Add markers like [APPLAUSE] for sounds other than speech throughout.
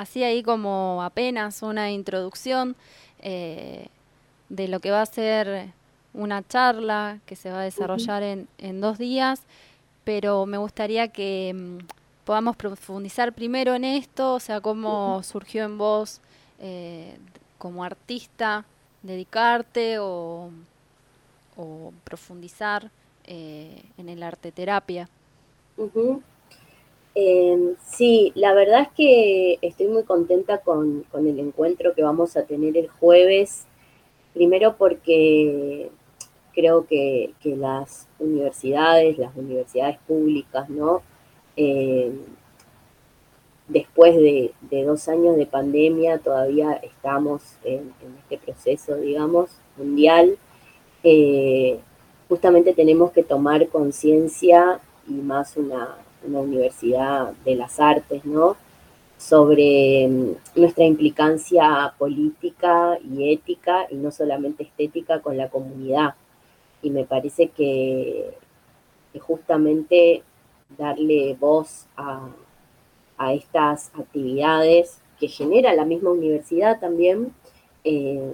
así ahí como apenas una introducción eh, de lo que va a ser una charla que se va a desarrollar en, en, dos días, pero me gustaría que mm, podamos profundizar primero en esto, o sea, cómo surgió en vos eh, como artista dedicarte o, profundizar eh, en el arte terapia. Em, sí, la verdad es que estoy muy contenta con, el encuentro que vamos a tener el jueves. Primero porque creo que, las universidades, las universidades públicas, ¿no? Em, después de, dos años de pandemia todavía estamos en, este proceso, digamos, mundial. Eh, justamente tenemos que tomar conciencia y más una, una universidad de las artes, ¿no? sobre mm, nuestra implicancia política y ética y no solamente estética con la comunidad. Y me parece que, justamente darle voz a, estas actividades que genera la misma universidad también eh,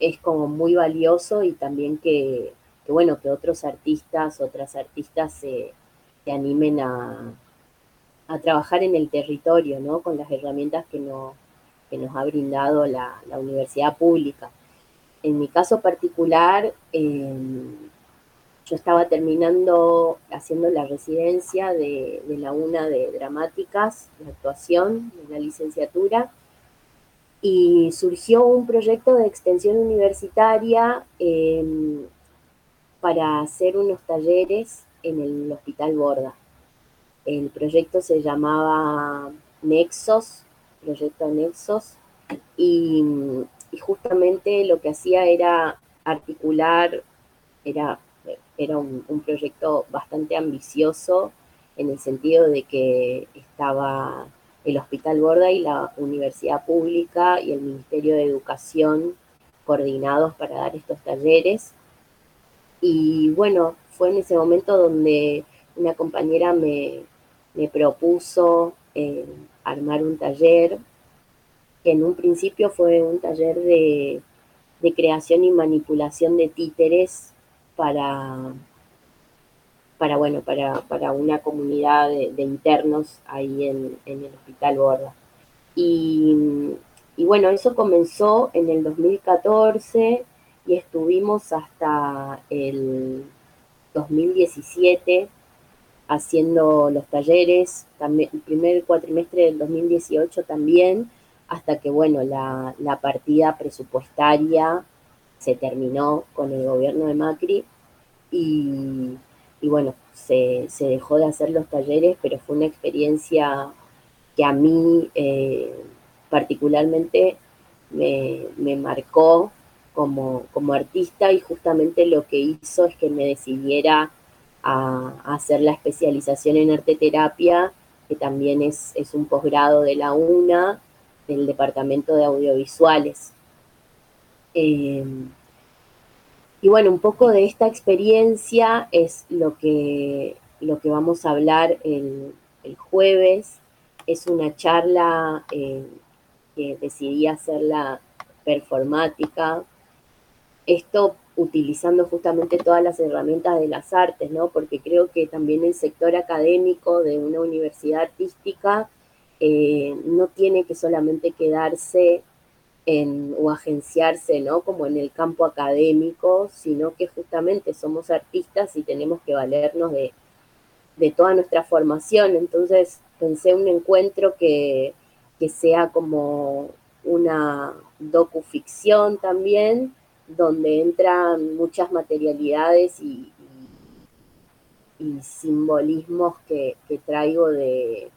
es como muy valioso y también que, bueno, que otros artistas, otras artistas se animen a, trabajar en el territorio, ¿no? Con las herramientas que, nos ha brindado la, universidad pública. En mi caso particular, em, yo estaba terminando haciendo la residencia de, la UNA de dramáticas, de actuación, de la licenciatura, y surgió un proyecto de extensión universitaria em, para hacer unos talleres en el Hospital Borda. El proyecto se llamaba Nexos, Proyecto Nexos, y, justamente lo que hacía era articular, era, era un, proyecto bastante ambicioso en el sentido de que estaba el Hospital Borda y la Universidad Pública y el Ministerio de Educación coordinados para dar estos talleres. Y bueno, fue en ese momento donde una compañera me, propuso eh, armar un taller, que en un principio fue un taller de, creación y manipulación de títeres para, para, bueno, para, una comunidad de, internos ahí en, el Hospital Borda. Y, y bueno, eso comenzó en el 2014 y estuvimos hasta el 2017 haciendo los talleres, también, el primer cuatrimestre del 2018 también, hasta que, bueno, la, partida presupuestaria se terminó con el gobierno de Macri y, bueno, se, dejó de hacer los talleres, pero fue una experiencia que a mí eh, particularmente me, me marcó como, como artista y justamente lo que hizo es que me decidiera a, hacer la especialización en arte terapia, que también es, es un posgrado de la UNA, del Departamento de Audiovisuales. Em, y bueno, un poco de esta experiencia es lo que, lo que vamos a hablar el, jueves. Es una charla eh, que decidí hacerla performática, esto utilizando justamente todas las herramientas de las artes, ¿no? Porque creo que también el sector académico de una universidad artística eh, no tiene que solamente quedarse en, o agenciarse, ¿no? Como en el campo académico, sino que justamente somos artistas y tenemos que valernos de, de toda nuestra formación. Entonces pensé un encuentro que, que sea como una docuficción también, donde entran muchas materialidades y, simbolismos que, traigo de,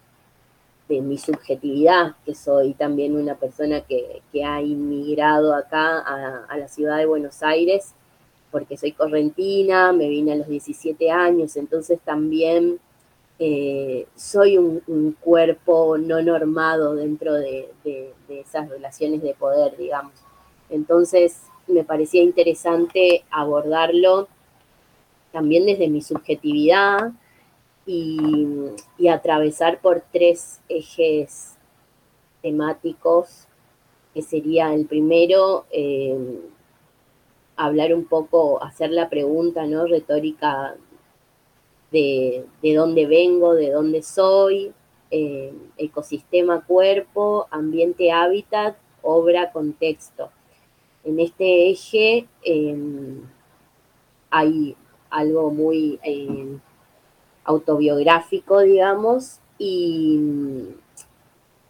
mi subjetividad, que soy también una persona que, ha inmigrado acá a, la ciudad de Buenos Aires, porque soy correntina, me vine a los 17 años, entonces también eh, soy un, cuerpo no normado dentro de esas relaciones de poder, digamos. Entonces, me parecía interesante abordarlo también desde mi subjetividad y, atravesar por tres ejes temáticos, que sería el primero, eh, hablar un poco, hacer la pregunta ¿no? retórica de, dónde vengo, de dónde soy, eh, ecosistema, cuerpo, ambiente, hábitat, obra, contexto. En este eje em, hay algo muy em, autobiográfico, digamos, y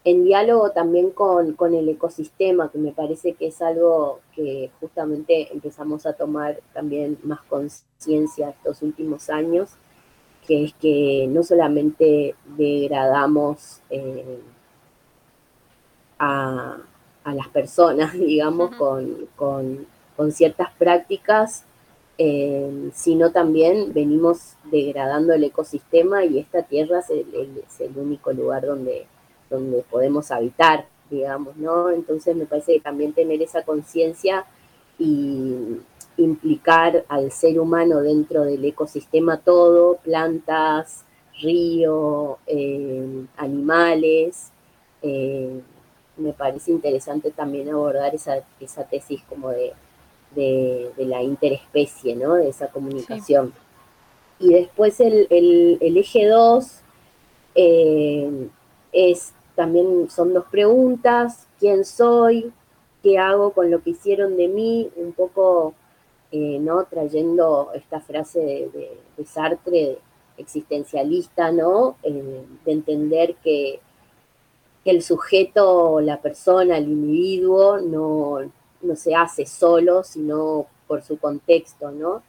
en diálogo también con, con, el ecosistema, que me parece que es algo que justamente empezamos a tomar también más conciencia estos últimos años, que es que no solamente degradamos eh, a, las personas, [LAUGHS] digamos, con, ciertas prácticas, eh, sino también venimos degradando el ecosistema y esta tierra es el, único lugar donde, donde podemos habitar, digamos, ¿no? Entonces me parece que también tener esa conciencia y, implicar al ser humano dentro del ecosistema todo, plantas, río, eh, animales. Eh, me parece interesante también abordar esa, esa tesis como de, la interespecie, ¿no? de esa comunicación. Y después el, eje 2 eh, es también son dos preguntas, ¿quién soy? ¿Qué hago con lo que hicieron de mí? Un poco eh, ¿no? Trayendo esta frase de, Sartre, existencialista, ¿no? Eh, de entender que, el sujeto, la persona, el individuo, no, se hace solo, sino por su contexto, ¿no?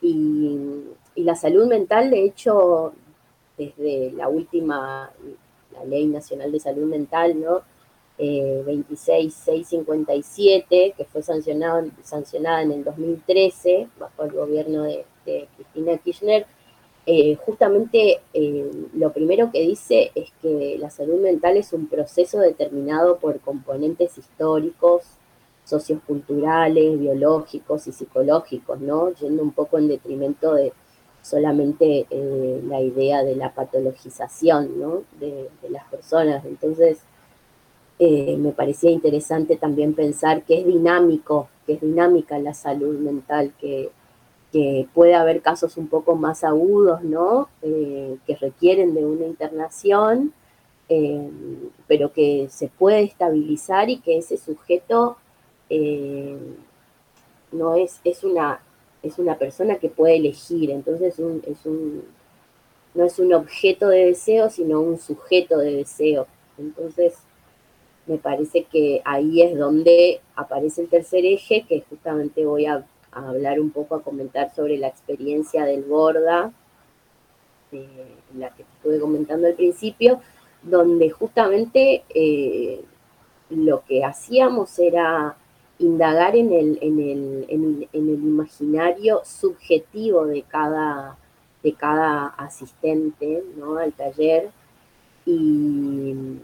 Y, la salud mental, de hecho, desde la última, la Ley Nacional de Salud Mental, ¿no? 26657, que fue sancionada, sancionada en el 2013 bajo el gobierno de, Cristina Kirchner, eh, justamente eh, lo primero que dice es que la salud mental es un proceso determinado por componentes históricos, socioculturales, biológicos y psicológicos, ¿no? Yendo un poco en detrimento de solamente eh, la idea de la patologización, ¿no? De, de las personas. Entonces, me parecía interesante también pensar que es dinámico, que es dinámica la salud mental, que, puede haber casos un poco más agudos, ¿no? Eh, que requieren de una internación, eh, pero que se puede estabilizar y que ese sujeto no es, es, una, es una persona que puede elegir, entonces es un, no es un objeto de deseo, sino un sujeto de deseo. Entonces, me parece que ahí es donde aparece el tercer eje, que justamente voy a, hablar un poco, a comentar sobre la experiencia del Borda, la que estuve comentando al principio, donde justamente eh, lo que hacíamos era indagar en el, en el, en, el imaginario subjetivo de cada, de cada asistente ¿no? al taller y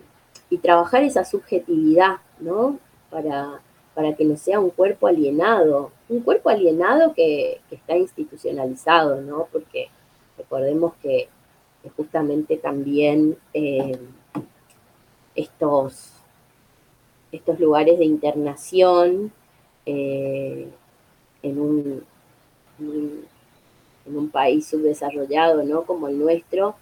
y trabajar esa subjetividad, ¿no? Para, para que no sea un cuerpo alienado, un cuerpo alienado que, está institucionalizado, ¿no? Porque recordemos que, justamente también eh, estos, estos lugares de internación eh, en, un, en, un, país subdesarrollado, ¿no? Como el nuestro,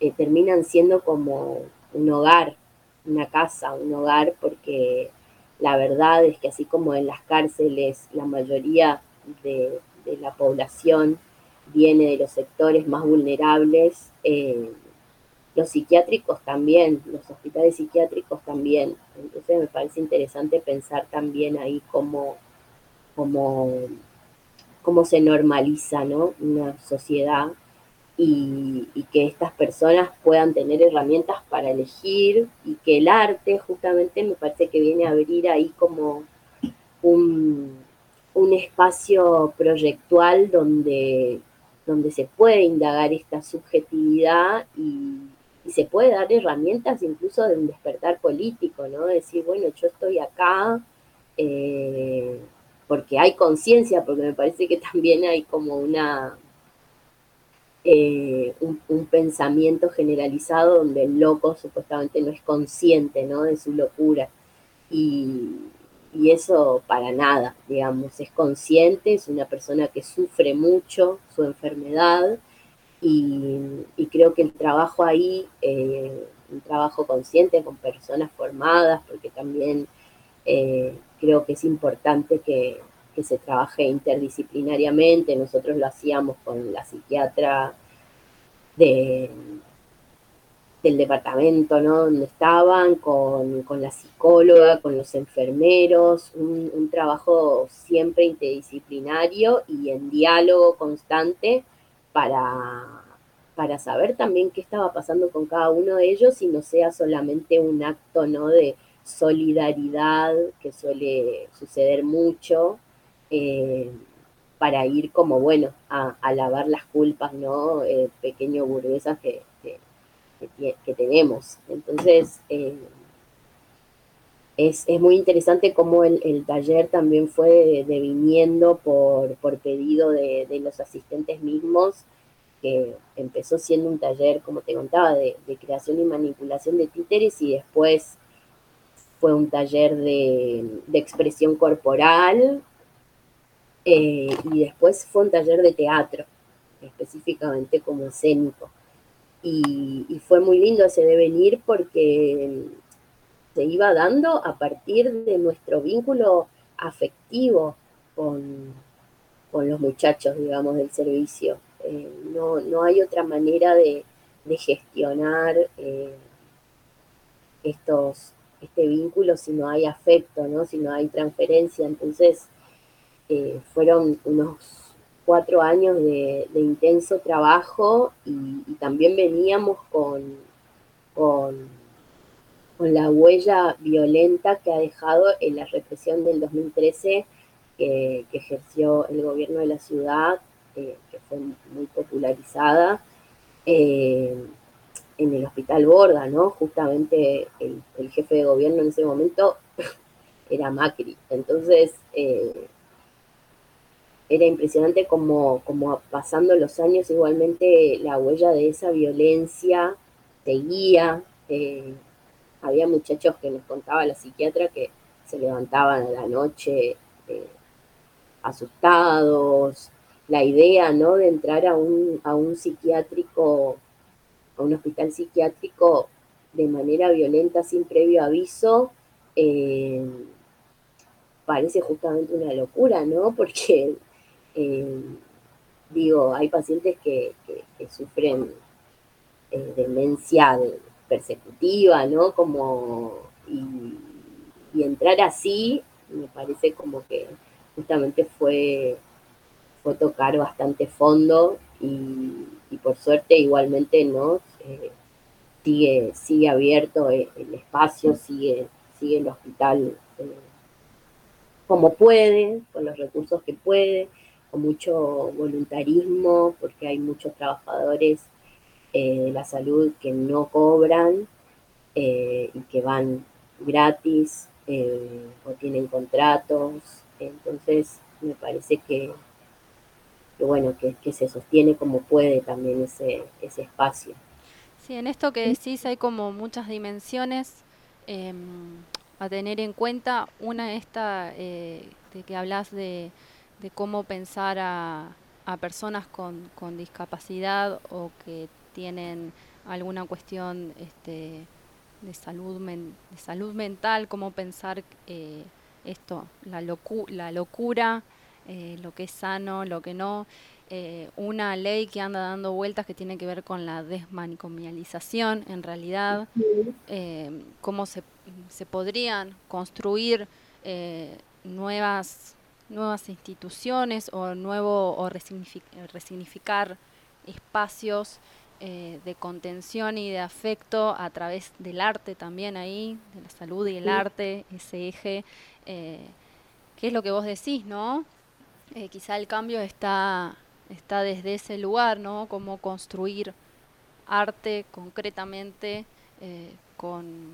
eh, terminan siendo como un hogar, una casa, un hogar, porque la verdad es que así como en las cárceles la mayoría de, la población viene de los sectores más vulnerables, eh, los psiquiátricos también, los hospitales psiquiátricos también. Entonces me parece interesante pensar también ahí cómo, cómo, cómo se normaliza ¿no? una sociedad y, que estas personas puedan tener herramientas para elegir y que el arte justamente me parece que viene a abrir ahí como un, espacio proyectual donde, donde se puede indagar esta subjetividad y, se puede dar herramientas incluso de un despertar político, ¿no? Decir, bueno, yo estoy acá eh, porque hay conciencia, porque me parece que también hay como una eh, un, pensamiento generalizado donde el loco supuestamente no es consciente ¿no? de su locura. Y, eso para nada, digamos, es consciente, es una persona que sufre mucho su enfermedad y, creo que el trabajo ahí, eh, un trabajo consciente con personas formadas, porque también eh, creo que es importante que, que se trabaje interdisciplinariamente. Nosotros lo hacíamos con la psiquiatra de, del departamento ¿no? donde estaban, con, la psicóloga, con los enfermeros, un, trabajo siempre interdisciplinario y en diálogo constante para, para saber también qué estaba pasando con cada uno de ellos y no sea solamente un acto ¿no? de solidaridad que suele suceder mucho, eh, para ir como, bueno, a, lavar las culpas, ¿no? Eh, pequeño burguesas que, que, tenemos. Entonces, eh, es, muy interesante cómo el, taller también fue deviniendo por, por pedido de, los asistentes mismos, que empezó siendo un taller, como te contaba, de, de creación y manipulación de títeres y después fue un taller de, expresión corporal, eh, y después fue un taller de teatro, específicamente como escénico. Y, fue muy lindo ese devenir porque se iba dando a partir de nuestro vínculo afectivo con, los muchachos, digamos, del servicio. Eh, no, hay otra manera de, gestionar eh, estos, este vínculo si no hay afecto, ¿no? si no hay transferencia. Entonces, eh, fueron unos cuatro años de, intenso trabajo y, también veníamos con, con, la huella violenta que ha dejado en la represión del 2013 que, ejerció el gobierno de la ciudad, eh, que fue muy popularizada. Eh, en el hospital Borda, ¿no? Justamente el, jefe de gobierno en ese momento [LAUGHS] era Macri. Entonces, era impresionante como, como pasando los años igualmente la huella de esa violencia seguía. Eh, había muchachos que nos contaba la psiquiatra que se levantaban a la noche eh, asustados. La idea ¿no? de entrar a un, a un psiquiátrico, a un hospital psiquiátrico de manera violenta sin previo aviso, eh, parece justamente una locura, ¿no? [LAUGHS] Porque eh, digo, hay pacientes que, sufren eh, demencia persecutiva, ¿no? Como, y, entrar así, me parece como que justamente fue, fue tocar bastante fondo y, por suerte igualmente, ¿no? Eh, sigue, sigue abierto el, espacio, sigue, sigue el hospital como puede, con los recursos que puede mucho voluntarismo, porque hay muchos trabajadores eh, de la salud que no cobran eh, y que van gratis eh, o tienen contratos. Entonces, me parece que, bueno, que, se sostiene como puede también ese, ese espacio. Sí, en esto que decís hay como muchas dimensiones em, a tener en cuenta. Una esta de que hablas de de cómo pensar a, personas con, discapacidad o que tienen alguna cuestión este, de, salud de salud mental, cómo pensar eh, esto, la, la locura, eh, lo que es sano, lo que no. Eh, una ley que anda dando vueltas que tiene que ver con la desmanicomialización, en realidad, cómo se, se, podrían construir nuevas nuevas instituciones o nuevo o resignificar espacios eh, de contención y de afecto a través del arte también ahí, de la salud y el arte, ese eje, eh, ¿qué es lo que vos decís, ¿no? Eh, quizá el cambio está, está desde ese lugar, ¿no? Cómo construir arte concretamente con,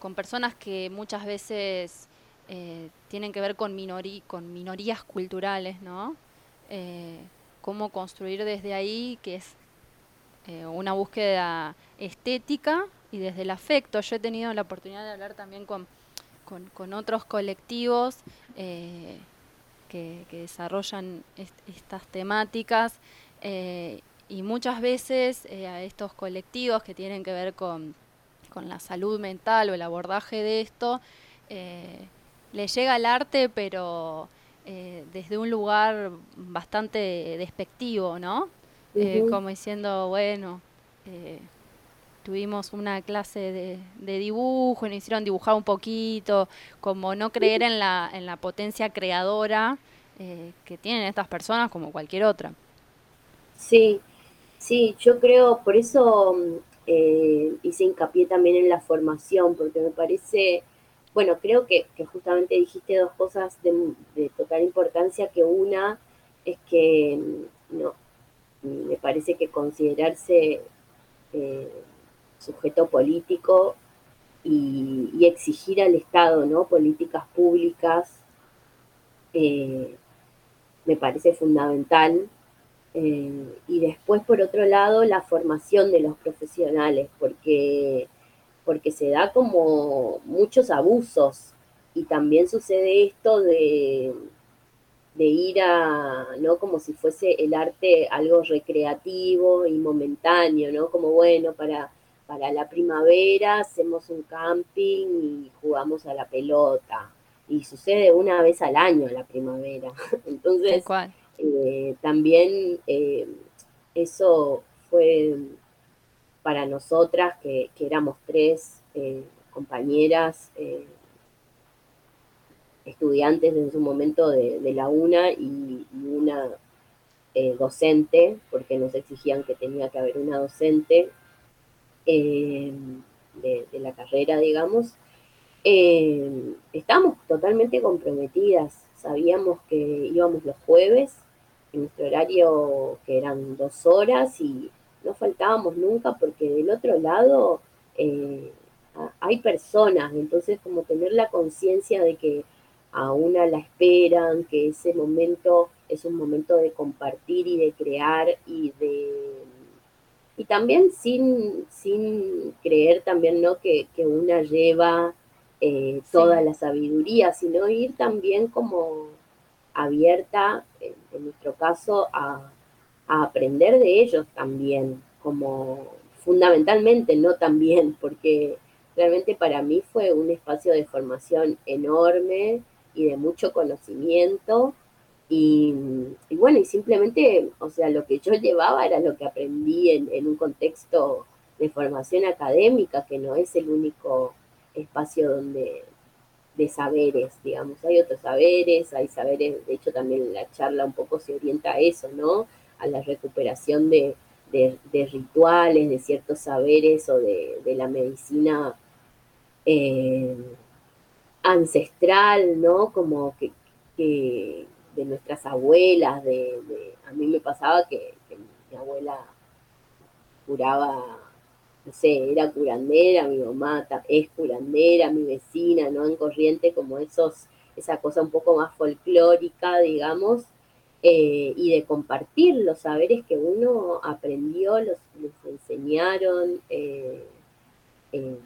con personas que muchas veces eh, tienen que ver con, con minorías culturales, ¿no? Eh, cómo construir desde ahí, que es una búsqueda estética y desde el afecto. Yo he tenido la oportunidad de hablar también con, con, otros colectivos que, desarrollan estas temáticas y muchas veces a estos colectivos que tienen que ver con, con la salud mental o el abordaje de esto, le llega el arte, pero eh, desde un lugar bastante despectivo, ¿no? Eh, como diciendo, bueno, eh, tuvimos una clase de, de, dibujo y nos hicieron dibujar un poquito, como no creer en la, en la potencia creadora que tienen estas personas como cualquier otra. Sí, sí, yo creo, por eso hice hincapié también en la formación, porque me parece bueno, creo que, justamente dijiste dos cosas de, total importancia, que una es que mm, no, me parece que considerarse eh, sujeto político y, exigir al Estado ¿no? políticas públicas eh, me parece fundamental. Eh, y después, por otro lado, la formación de los profesionales, porque porque se da como muchos abusos y también sucede esto de, de ir a, ¿no? Como si fuese el arte algo recreativo y momentáneo, ¿no? Como bueno, para, para la primavera hacemos un camping y jugamos a la pelota. Y sucede una vez al año la primavera. [LAUGHS] Entonces, eh, también eh, eso fue para nosotras, que, éramos tres eh, compañeras, eh, estudiantes en su momento de, la UNA y, una eh, docente, porque nos exigían que tenía que haber una docente de, la carrera, digamos. estábamos totalmente comprometidas, sabíamos que íbamos los jueves, en nuestro horario que eran dos horas y no faltábamos nunca porque del otro lado eh, hay personas, entonces como tener la conciencia de que a una la esperan, que ese momento es un momento de compartir y de crear y de y también sin, sin creer también ¿no? que, una lleva eh, toda la sabiduría, sino ir también como abierta, en nuestro caso, a, a aprender de ellos también, como fundamentalmente, no también, porque realmente para mí fue un espacio de formación enorme y de mucho conocimiento. Y, bueno, y simplemente, o sea, lo que yo llevaba era lo que aprendí en, en un contexto de formación académica, que no es el único espacio donde de saberes, digamos, hay otros saberes, hay saberes, de hecho también la charla un poco se orienta a eso, ¿no? A la recuperación de, rituales, de ciertos saberes o de, la medicina eh, ancestral, ¿no? Como que, de nuestras abuelas, de, a mí me pasaba que, mi abuela curaba, no sé, era curandera, mi mamá es curandera, mi vecina, ¿no? En corriente como esos, esa cosa un poco más folclórica, digamos, eh, y de compartir los saberes que uno aprendió, los, enseñaron. Eh, eh,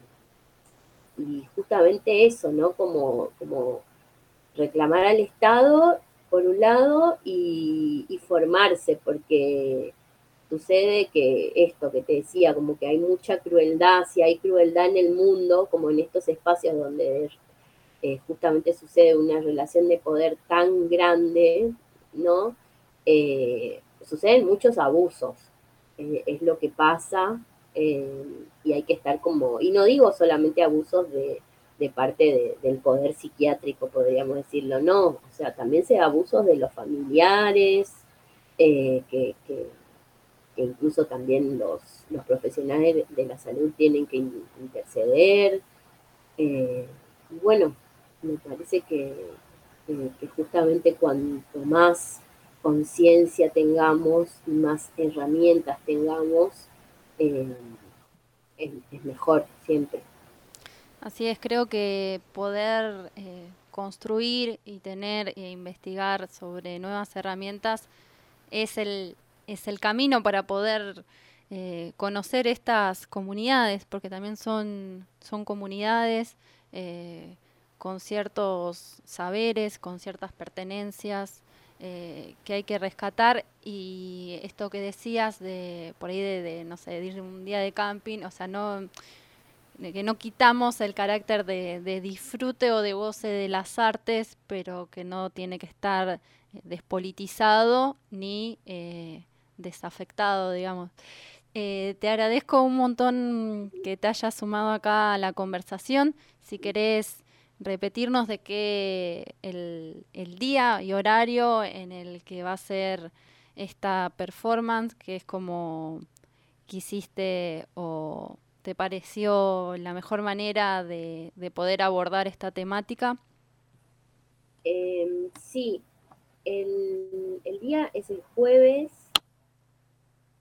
y justamente eso, ¿no? Como, como reclamar al Estado, por un lado, y formarse, porque sucede que esto que te decía, como que hay mucha crueldad, si hay crueldad en el mundo, como en estos espacios donde justamente sucede una relación de poder tan grande, ¿no? Eh, suceden muchos abusos, eh, es lo que pasa eh, y hay que estar como, y no digo solamente abusos de, parte del poder psiquiátrico, podríamos decirlo, no, o sea, también se abusos de los familiares, que, incluso también los, los profesionales de la salud tienen que interceder. bueno, me parece que, que justamente cuanto más conciencia tengamos y más herramientas tengamos, eh, es, mejor siempre. Así es, creo que poder eh, construir y tener e investigar sobre nuevas herramientas es el, es el camino para poder eh, conocer estas comunidades, porque también son, son comunidades con ciertos saberes, con ciertas pertenencias eh, que hay que rescatar y esto que decías de por ahí de, no sé, de ir un día de camping, o sea, no que no quitamos el carácter de, disfrute o de goce de las artes, pero que no tiene que estar despolitizado ni desafectado, digamos. Eh, te agradezco un montón que te hayas sumado acá a la conversación. Si querés repetirnos de qué el, día y horario en el que va a ser esta performance, que es como quisiste o te pareció la mejor manera de, poder abordar esta temática. Em, sí, el, el día es el jueves.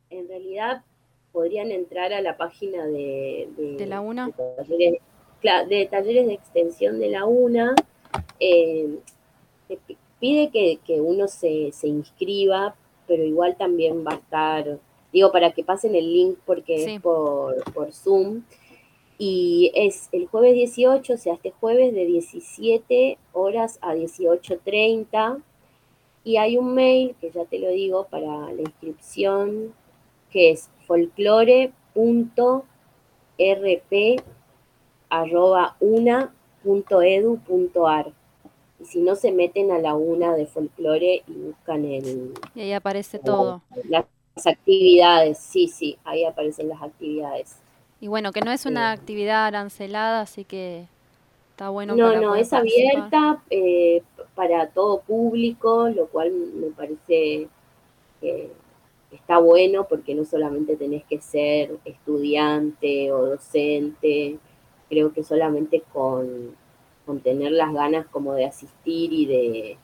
En realidad podrían entrar a la página de, de, la UNA. De talleres, de extensión de la UNA. Eh, pide que, uno se, inscriba, pero igual también va a estar, digo, para que pasen el link porque es por, por Zoom. Y es el jueves 18, o sea, este jueves de 17 horas a 18.30. Y hay un mail, que ya te lo digo, para la inscripción, que es folclore.rp.una.edu.ar. Y si no, se meten a la una de folclore y buscan el... Y ahí aparece todo. Las actividades, sí, sí, ahí aparecen las actividades. Y bueno, que no es una actividad arancelada, así que está bueno. No, no, es abierta eh, para todo público, lo cual me parece que está bueno porque no solamente tenés que ser estudiante o docente, creo que solamente con, tener las ganas como de asistir y de,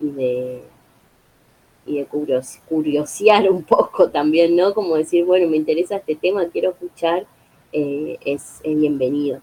y de, y de curiosear un poco también, ¿no? Como decir, bueno, me interesa este tema, quiero escuchar, eh, es, bienvenido.